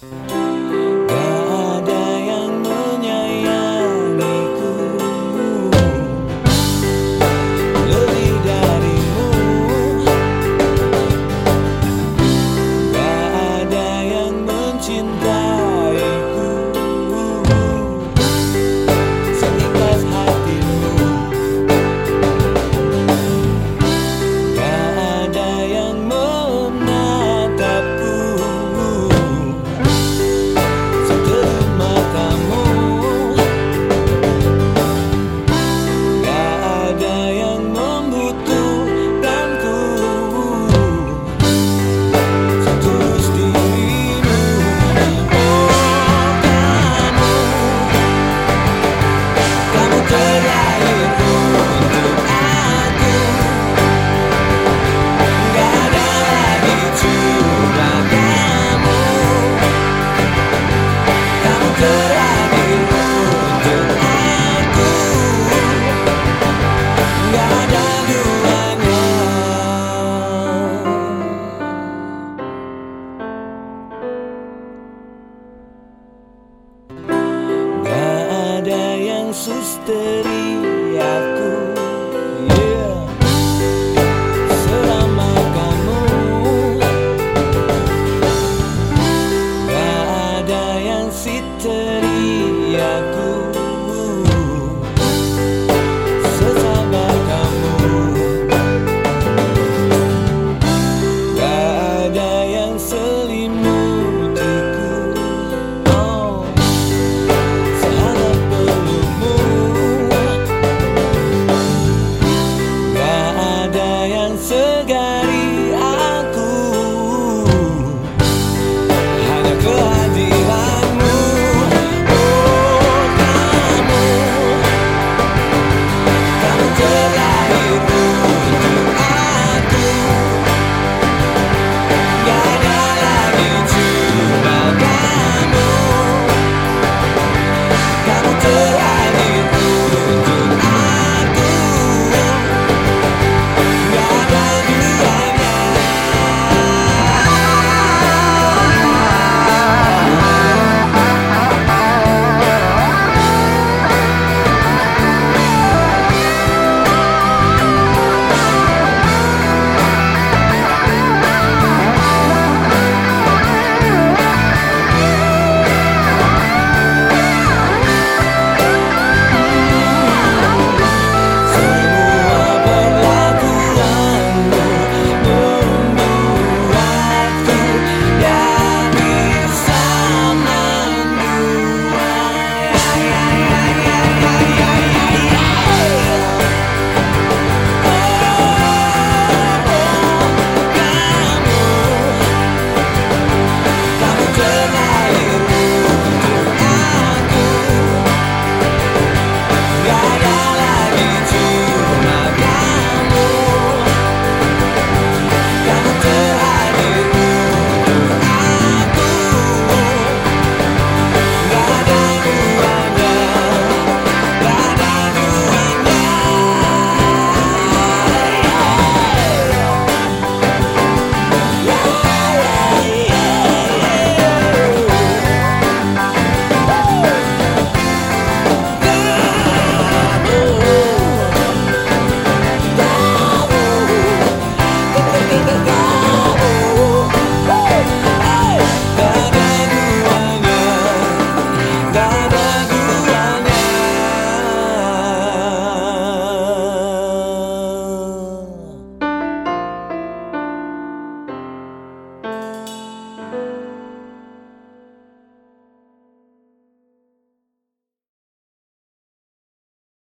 Gak Suster Xưa